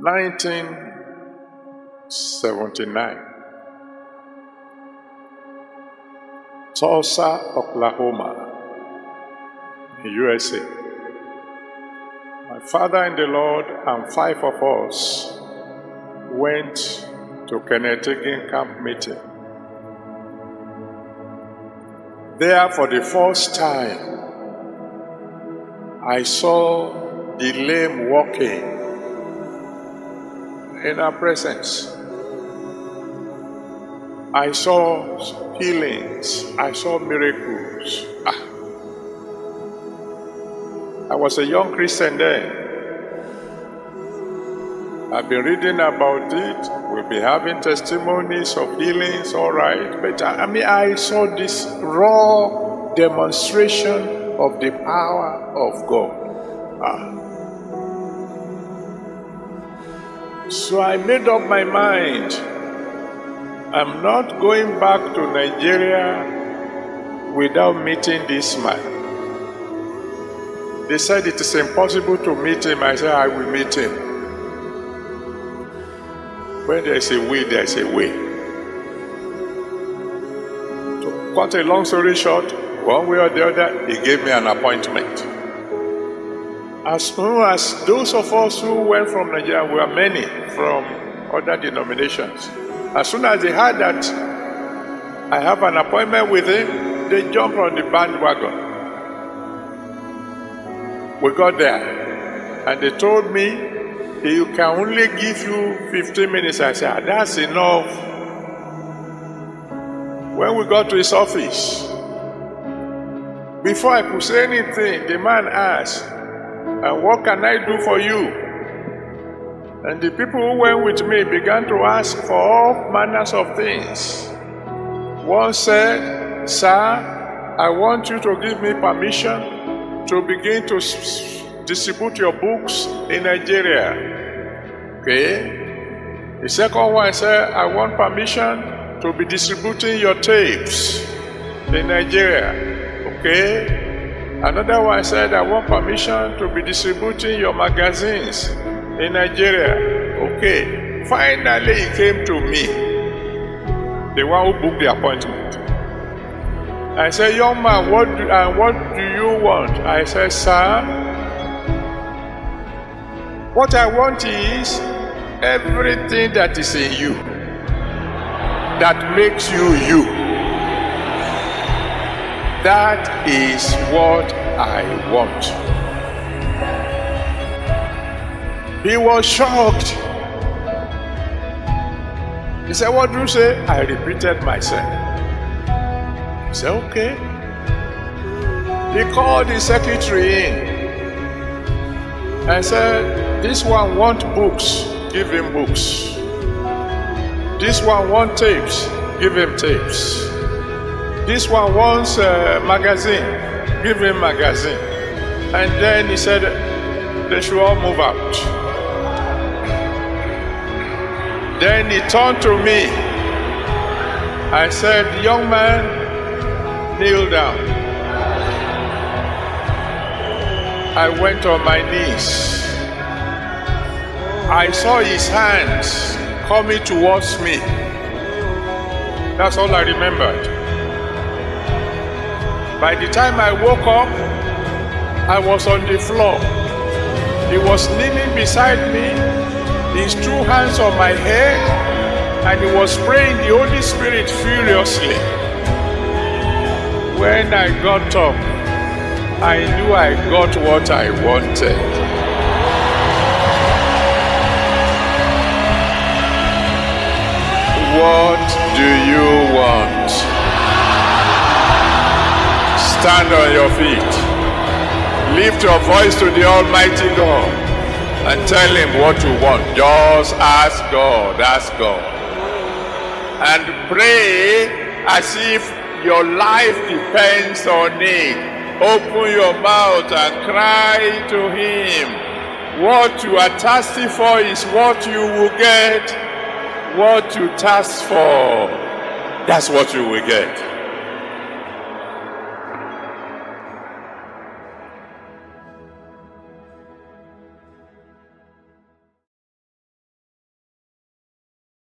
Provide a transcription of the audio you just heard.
1979. Tulsa, Oklahoma, USA. My father in the Lord and five of us went to Hagin camp meeting. There, for the first time, I saw the lame walking in our presence. I saw healings. I saw miracles. Ah. I was a young Christian then. I've been reading about it. We'll be having testimonies of healings, all right. But I mean, I saw this raw demonstration of the power of God. Ah. So I made up my mind. I'm not going back to Nigeria without meeting this man. They said it is impossible to meet him. I said, I will meet him. When there's a way, there's a way. To cut a long story short, one way or the other, he gave me an appointment. As soon as those of us who went from Nigeria, we are many from other denominations, as soon as they heard that I have an appointment with him, they jumped on the bandwagon. We got there and they told me you can only give you 15 minutes. I said, ah, that's enough. When we got to his office, before I could say anything, the man asked, and what can I do for you? And the people who went with me began to ask for all manners of things. One said, Sir, I want you to give me permission to begin to distribute your books in Nigeria. Okay? The second one said, I want permission to be distributing your tapes in Nigeria. Okay? Another one said, I want permission to be distributing your magazines in Nigeria. Okay. Finally, he came to me, the one who booked the appointment. I said, young man, what do, uh, what do you want? I said, sir, what I want is everything that is in you that makes you you. That is what I want. He was shocked. He said, What do you say? I repeated myself. He said, Okay. He called the secretary in and said, This one want books, give him books. This one want tapes, give him tapes. This one wants a magazine, give him magazine. And then he said, they should all move out. Then he turned to me. I said, Young man, kneel down. I went on my knees. I saw his hands coming towards me. That's all I remembered. By the time I woke up, I was on the floor. He was kneeling beside me, his two hands on my head, and he was praying the Holy Spirit furiously. When I got up, I knew I got what I wanted. What do you Stand on your feet. Lift your voice to the Almighty God and tell Him what you want. Just ask God, ask God. And pray as if your life depends on it. Open your mouth and cry to Him. What you are thirsty for is what you will get. What you thirst for, that's what you will get.